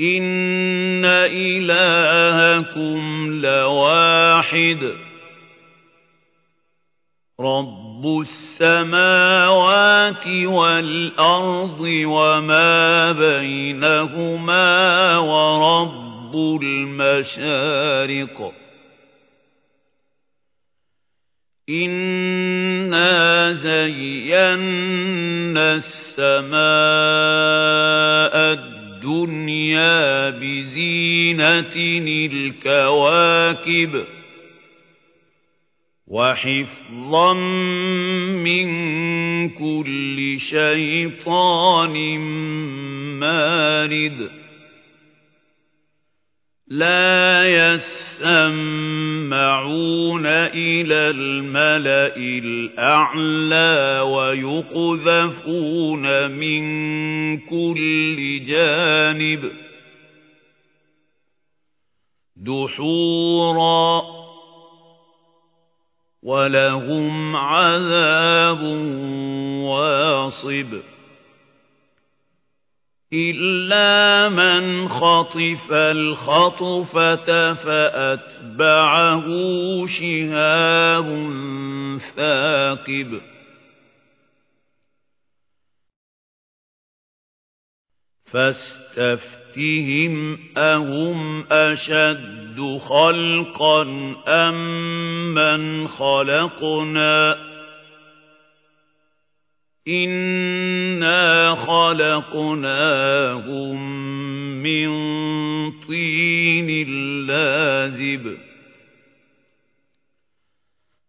إِنَّ إِلَٰهَكُمْ لَوَاحِدٌ رَّبُّ السَّمَاوَاتِ وَالْأَرْضِ وَمَا بَيْنَهُمَا وَرَبُّ الْمَشَارِقِ إِنَّا زَيَّنَّا السَّمَاءَ الدنيا بزينة الكواكب وحفظا من كل شيطان مارد لا يسمعون إلى الملأ الأعلى ويقذفون من كل جانب دحورا ولهم عذاب واصب إلا من خطف الخطفة فأتبعه شهاب ثاقب. فاستفتهم أهم أشد خلقا أم من خلقنا. خَلَقْنَاهُم مِّن طِينٍ لَّازِبٍ.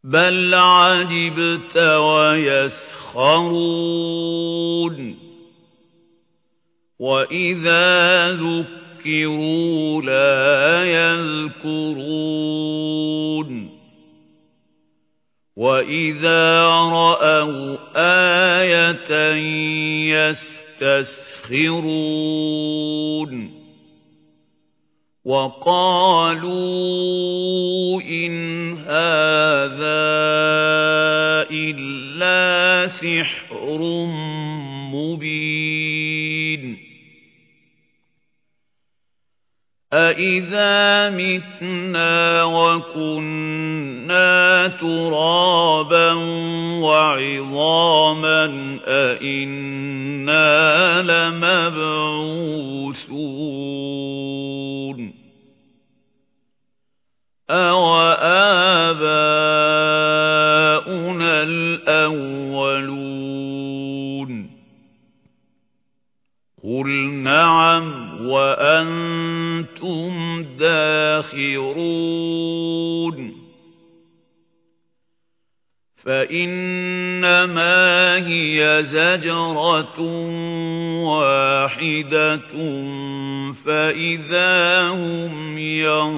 بَلْ عَجِبْتَ وَيَسْخَرُونَ. وَإِذَا ذُكِّرُوا لَا يَذْكُرُونَ. وَإِذَا رَأَوْا آيَةً يَسْتَسْخِرُونَ. وَقَالُوا إِنْ هَٰذَا إِلَّا سِحْرٌ أَإِذَا مِتْنَا وَكُنَّا تُرَابًا وَعِظَامًا أَإِنَّا لَمَبْعُوثُونَ وَاحِدَةٌ فَإِذَا هُمْ يَنظُرُونَ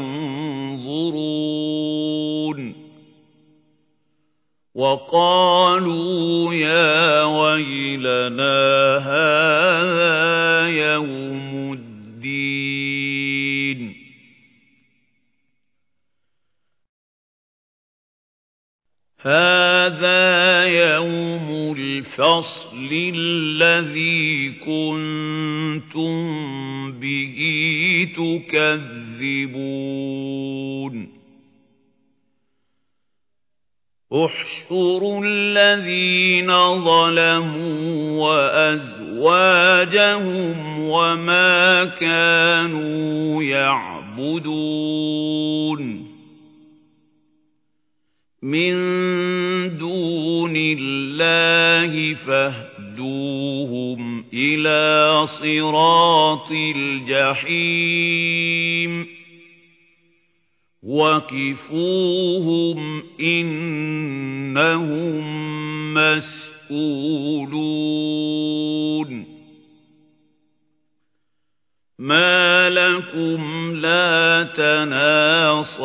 تُكَذِّبُونَ احشروا الذين ظلموا وأزواجهم وما كانوا يعبدون. من دون الله فاهدوهم إلى صراط الجحيم وَقِفُوهُمْ إِنَّهُم. مسؤولون ما لكم لا تناصرون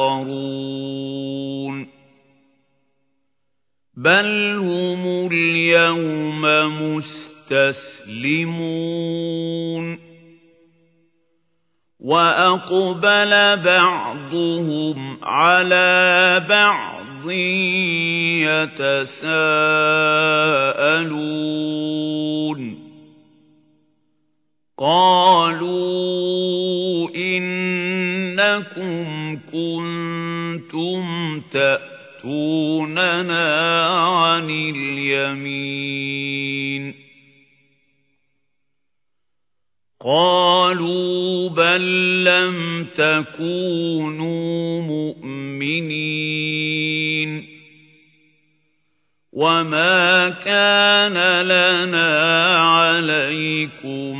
بل هم اليوم مستسلمون وأقبل بعضهم على بعض يتساءلون قالوا إنكم كنتم تأتوننا عن اليمين. قالوا بل لم تكونوا مؤمنين. وما كان لنا عليكم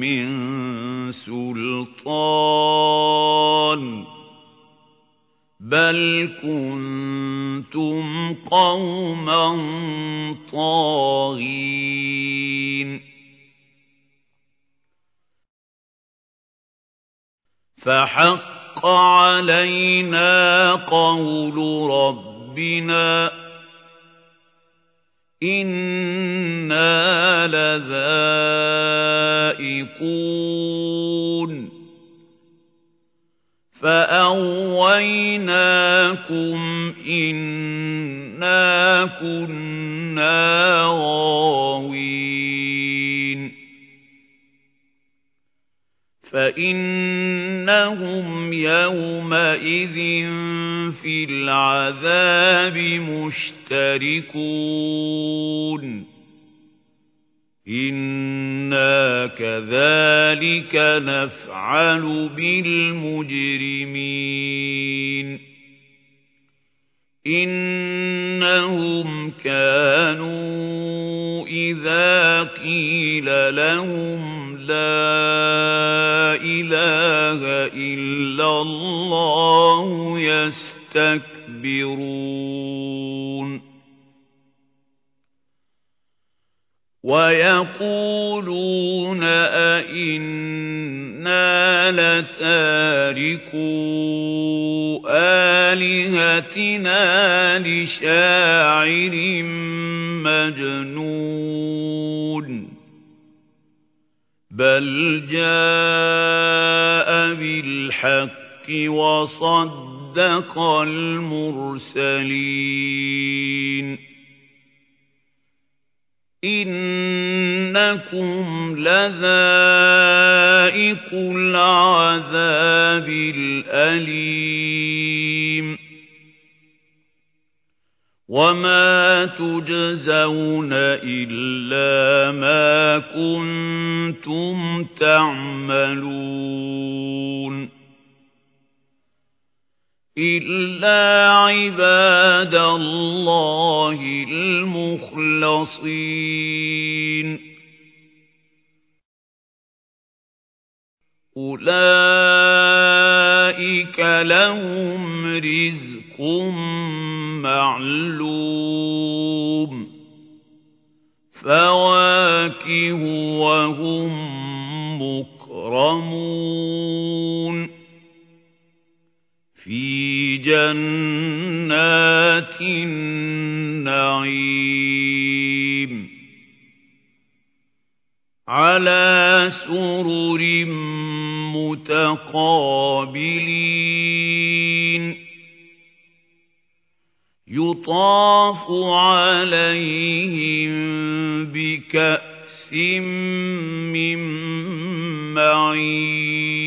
من سلطان. بل كنتم قوما طاغين فحق علينا قول ربنا إنا لذائقون فأغويناكم إنا كنا غاوين فإنهم يومئذ في العذاب مشتركون إنا كذلك نفعل بالمجرمين إنهم كانوا إذا قيل لهم لا إله إلا الله يستكبرون ويقولون أئنا لتاركو آلهتنا لشاعر مجنون بل جاء بالحق وصدق المرسلين إنكم لذائق العذاب الأليم. وما تجزون إلا ما كنتم تعملون. إلا عباد الله المخلصين أولئك لهم رزق معلوم فواكه وهم مكرمون جنات النعيم على سرر متقابلين يطاف عليهم بكأس من معين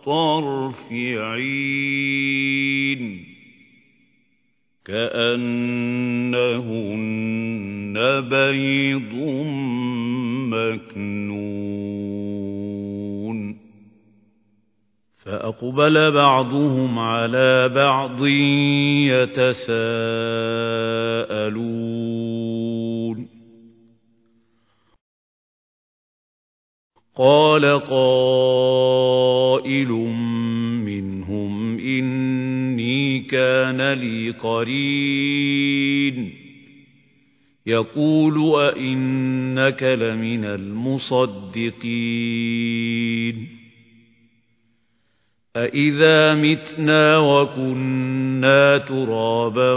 الطرف عين كأنهن بيض مكنون فأقبل بعضهم على بعض يتساءلون قال قائل منهم إني كان لي قرين. يقول أئنك لمن المصدقين. أئذا متنا وكنا ترابا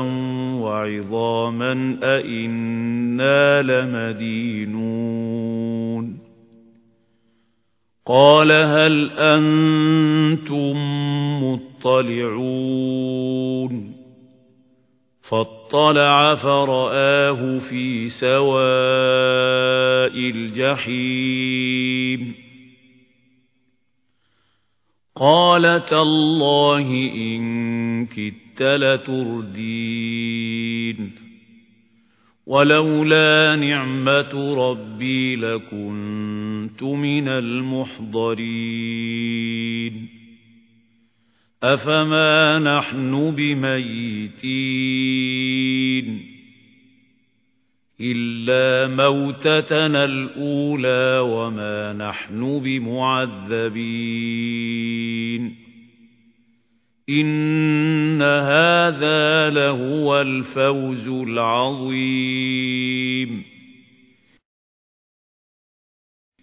وعظاما أئنا لمدينون. قال هل أنتم مطلعون فاطلع فرآه في سواء الجحيم قال تالله إن كدت لتردين ولولا نعمة ربي لكنت من المحضرين. أفما نحن بميتين؟ إلا موتتنا الأولى وما نحن بمعذبين. إن هذا لهو الفوز العظيم.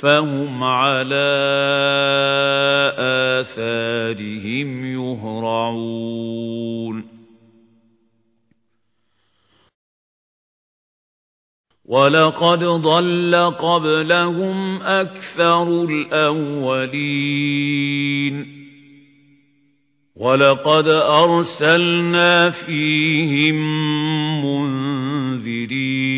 فهم على آثارهم يهرعون. ولقد ضل قبلهم أكثر الأولين. ولقد أرسلنا فيهم منذرين.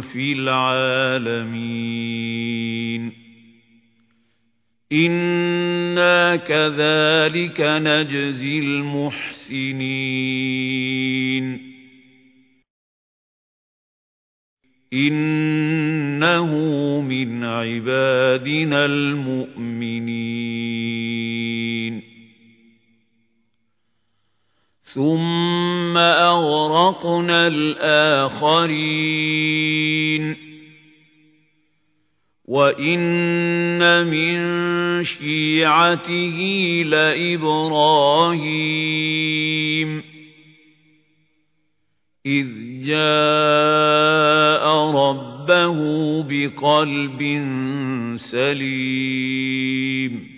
في العالمين. إنا كذلك نجزي المحسنين. إنه من عبادنا المؤمنين. ثم أغرقنا الآخرين. وإن من شيعته لإبراهيم. إذ جاء ربه بقلب سليم.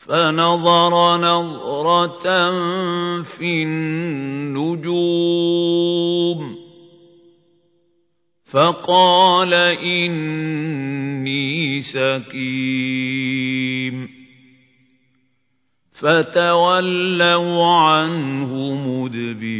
فنظر نظرة في النجوم فقال إني سكيم فتولوا عنه مدبرين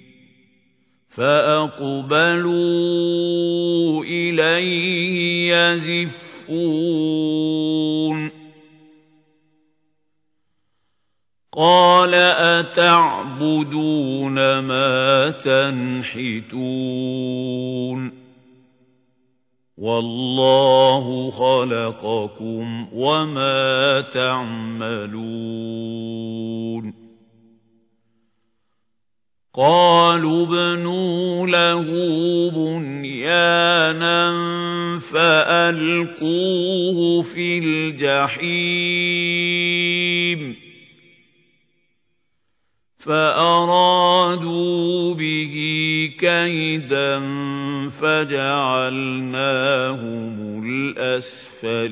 فأقبلوا إليه يزفون. قال أتعبدون ما تنحتون؟ والله خلقكم وما تعملون. قالوا ابنوا له بنيانا فألقوه في الجحيم. فأرادوا به كيدا فجعلناهم الأسفلين.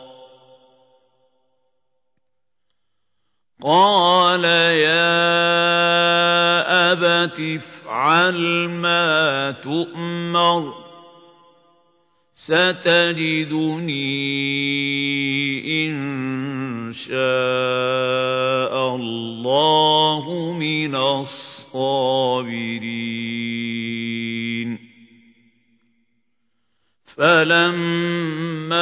قال يا أبت افعل ما تؤمر ستجدني إن شاء الله من الصابرين. فلما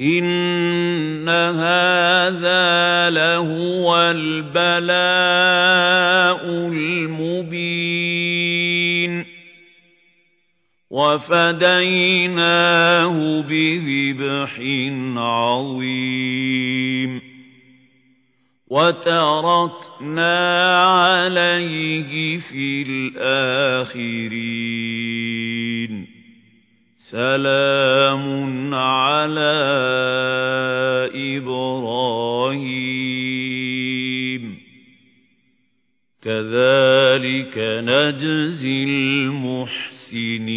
إن هذا لهو البلاء المبين. وفديناه بذبح عظيم. وتركنا عليه في الآخرين. سلام على إبراهيم. كذلك نجزي المحسنين.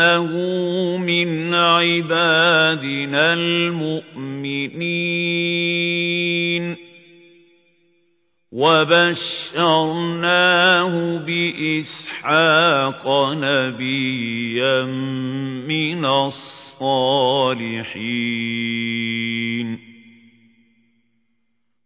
إنه من عبادنا المؤمنين وبشرناه بإسحاق نبيا من الصالحين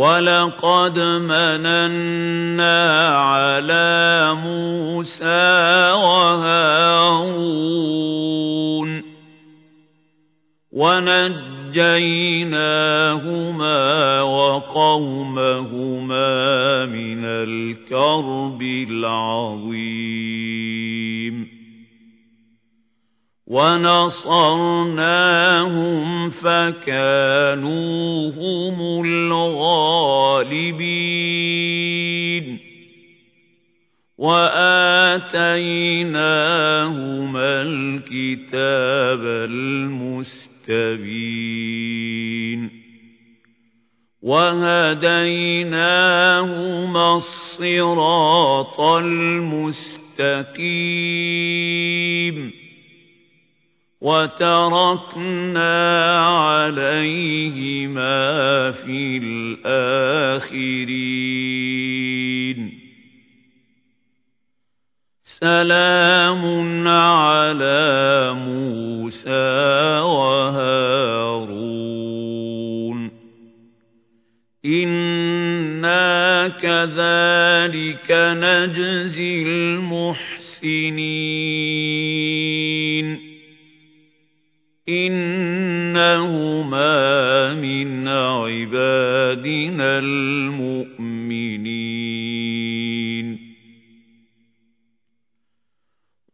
وَلَقَدْ مَنَنَّا عَلَىٰ مُوسَىٰ وَهَارُونَ وَنَجَّيْنَاهُمَا وَقَوْمَهُمَا مِنَ الْكَرْبِ الْعَظِيمِ ونصرناهم فكانوا هم الغالبين وآتيناهما الكتاب المستبين وهديناهما الصراط المستقيم وتركنا عليهما في الآخرين. سلام على موسى وهارون. إنا كذلك نجزي المحسنين. إنهما من عبادنا المؤمنين.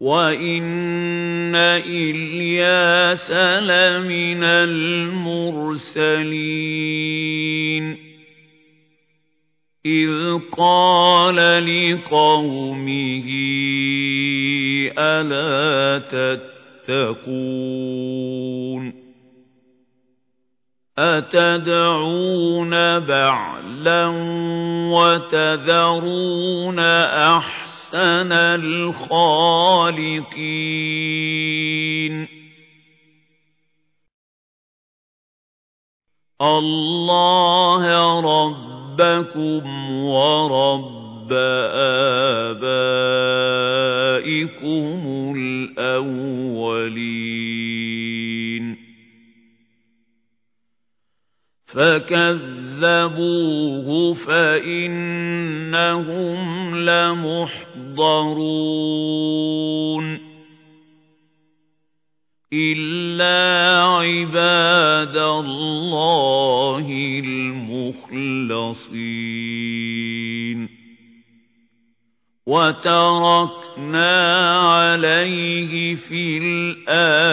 وإن إلياس لمن المرسلين. إذ قال لقومه ألا تتقون تتقون أتدعون بعلا وتذرون أحسن الخالقين الله ربكم ورب آبائكم الأولين فكذبوه فإنهم لمحضرون إلا عباد الله المخلصين وتركنا عليه في الآخرين.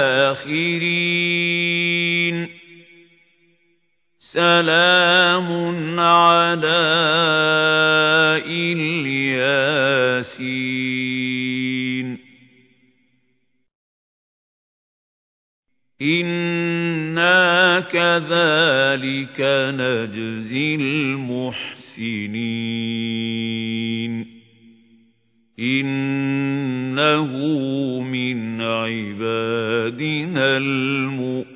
سلام على إلياسين. إنا كذلك نجزي المحسنين. إِنَّهُ مِنْ عِبَادِنَا الْمُؤْمِنِينَ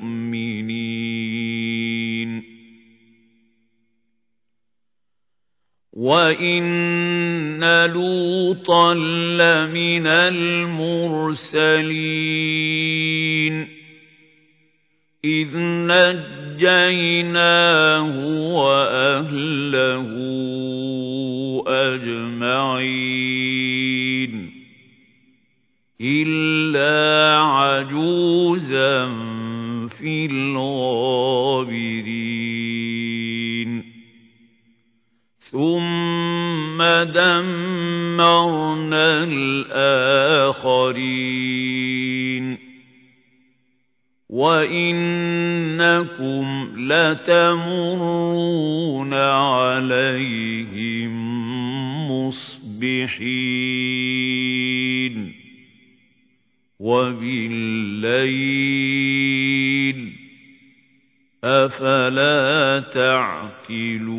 وَإِنَّ لُوطًا لَّمِنَ الْمُرْسَلِينَ إِذْ نَجَّيْنَاهُ وَأَهْلَهُ أَجْمَعِينَ إِلَّا عَجُوزًا فِي الْغَابِرِينَ ثُمَّ دَمَّرْنَا الْآخَرِينَ وَإِنَّكُمْ لَتَمُرُّونَ عَلَيْهِم مُّصْبِحِينَ وَبِاللَّيْلِ ۗ أَفَلَا تَعْقِلُونَ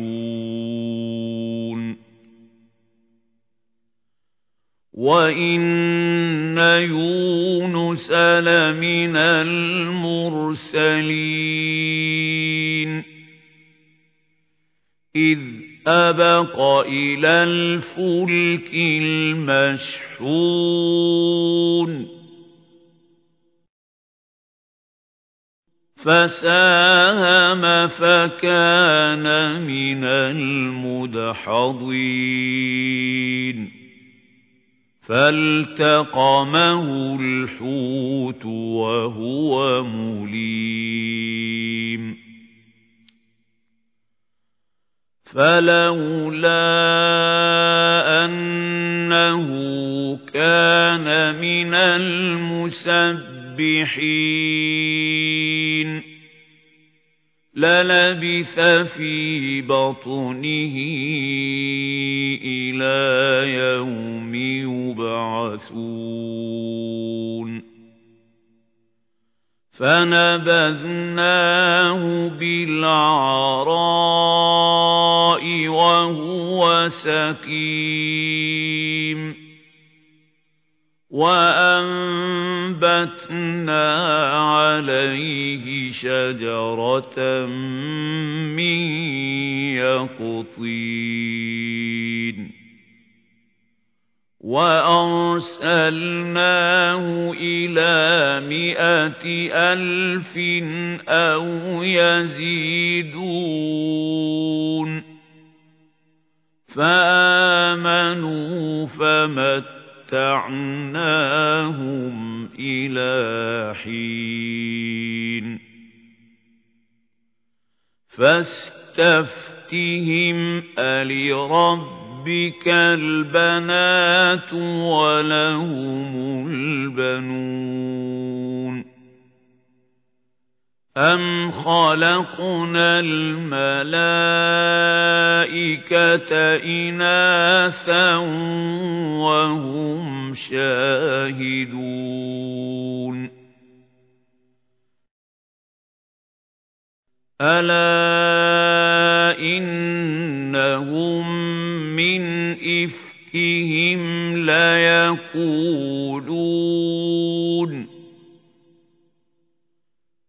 وَإِنَّ يُونُسَ لَمِنَ الْمُرْسَلِينَ إِذْ أَبَقَ إِلَى الْفُلْكِ الْمَشْحُونِ فَسَاهَمَ فَكَانَ مِنَ الْمُدْحَضِينَ. فَالْتَقَمَهُ الْحُوتُ وَهُوَ مُلِيمٌ. فَلَوْلَا أَنَّهُ كَانَ مِنَ الْمُسَبِّحِينَ لَلَبِثَ فِي بَطْنِهِ إِلَى يَوْمِ يُبْعَثُونَ. فَنَبَذْنَاهُ بِالْعَرَاءِ وَهُوَ سَقِيمٌ. وَأَنبَتْنَا عَلَيْهِ شَجَرَةً مِّن يَقْطِينٍ وَأَرْسَلْنَاهُ إِلَىٰ مِائَةِ أَلْفٍ أَوْ يَزِيدُونَ فَآمَنُوا فَمَتَّعْنَاهُمْ إِلَىٰ حِينٍ فَاسْتَفْتِهِمْ أَلِرَبِّكَ رَبِّكَ الْبَنَاتُ وَلَهُمُ الْبَنُونَ أَمْ خَلَقْنَا الْمَلَائِكَةَ إِنَاثًا وَهُمْ شَاهِدُونَ أَلَا إِنَّهُم مِّنْ إِفْكِهِمْ لَيَقُولُونَ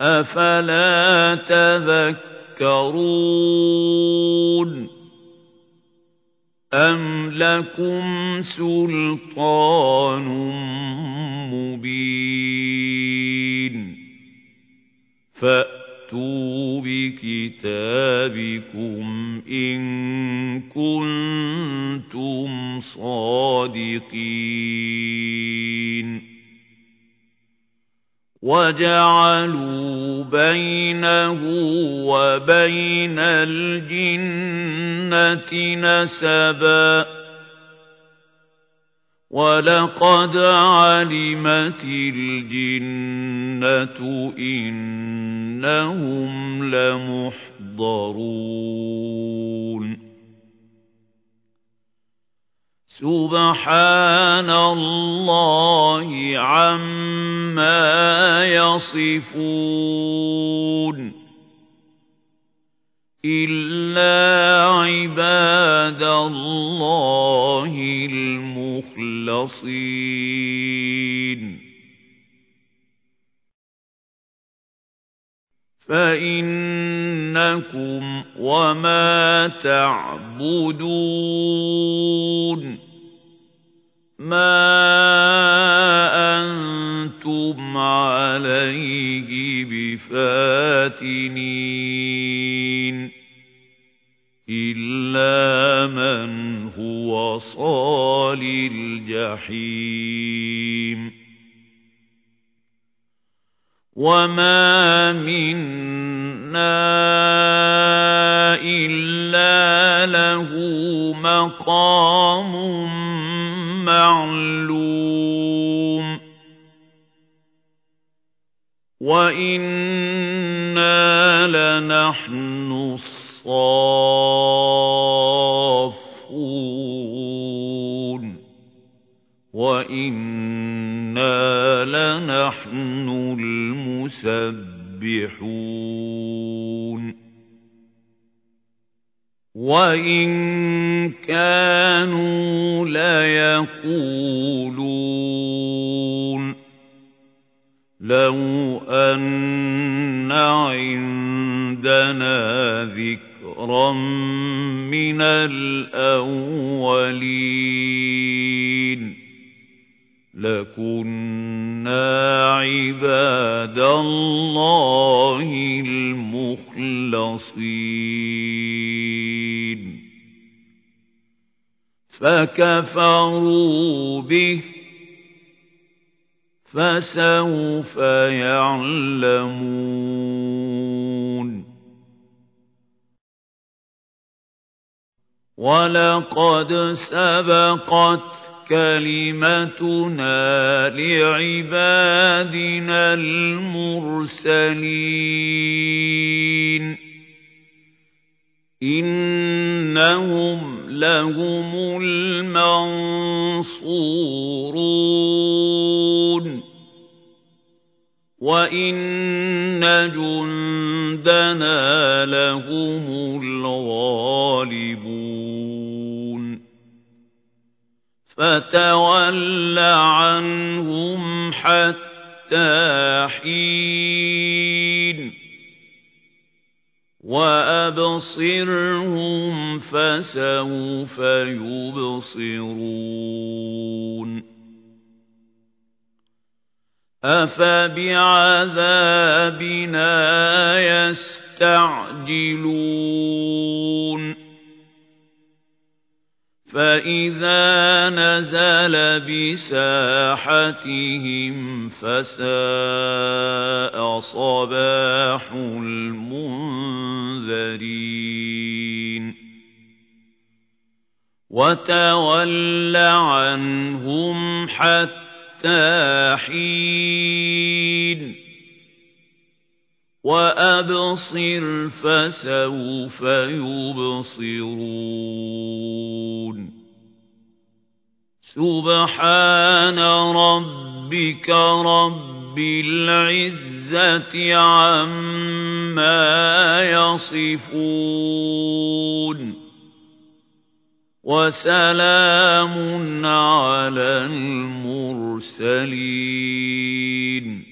أَفَلَا تَذَكَّرُونَ أَمْ لَكُمْ سُلْطَانٌ مُّبِينٌ فَأْتُوا بِكِتَابِكُمْ إِن كُنتُمْ صَادِقِينَ وَجَعَلُوا بَيْنَهُ وَبَيْنَ الْجِنَّةِ نَسَبًا وَلَقَدْ عَلِمَتِ الْجِنَّةُ إِنَّ إِنَّهُمْ لَمُحْضَرُونَ. سُبْحَانَ اللَّهِ عَمَّا يَصِفُونَ. إِلَّا عِبَادَ اللَّهِ الْمُخْلَصِينَ. فَإِنَّكُمْ وَمَا تَعْبُدُونَ مَا أَنتُمْ عَلَيْهِ بِفَاتِنِينَ إِلَّا مَنْ هُوَ صَالِ الْجَحِيمِ وَمَا مِنَّا إِلَّا لَهُ مَقَامٌ مَّعْلُومٌ وَإِنَّا لَنَحْنُ الصَّافُّونَ وَإِنَّا لَنَحْنُ الْمُسَبِّحُونَ وَإِن كَانُوا لَيَقُولُونَ. لَوْ أَنَّ عِندَنَا ذِكْرًا مِّنَ الْأَوَّلِينَ. لَكُنَّا عِبَادَ اللَّهِ الْمُخْلَصِينَ. فَكَفَرُوا بِهِ فَسَوْفَ يَعْلَمُونَ. وَلَقَدْ سَبَقَتْ كَلِمَتُنَا لِعِبَادِنَا الْمُرْسَلِينَ. إِنَّهُمْ لَهُمُ الْمَنصُورُونَ. وَإِنَّ جُندَنَا لَهُمُ الْغَالِبُونَ. فَتَوَلَّ عَنْهُمْ حَتَّىٰ حِينٍ. وَأَبْصِرْهُمْ فَسَوْفَ يُبْصِرُونَ. أَفَبِعَذَابِنَا يَسْتَعْجِلُونَ. فَإِذَا نَزَلَ بِسَاحَتِهِمْ فَسَاءَ صَبَاحُ الْمُنذَرِينَ وَتَوَلَّ عَنْهُمْ حَتَّىٰ حِينٍ وَأَبْصِرْ فَسَوْفَ يُبْصِرُونَ. سُبْحَانَ رَبِّكَ رَبِّ الْعِزَّةِ عَمَّا يَصِفُونَ. وَسَلَامٌ عَلَى الْمُرْسَلِينَ.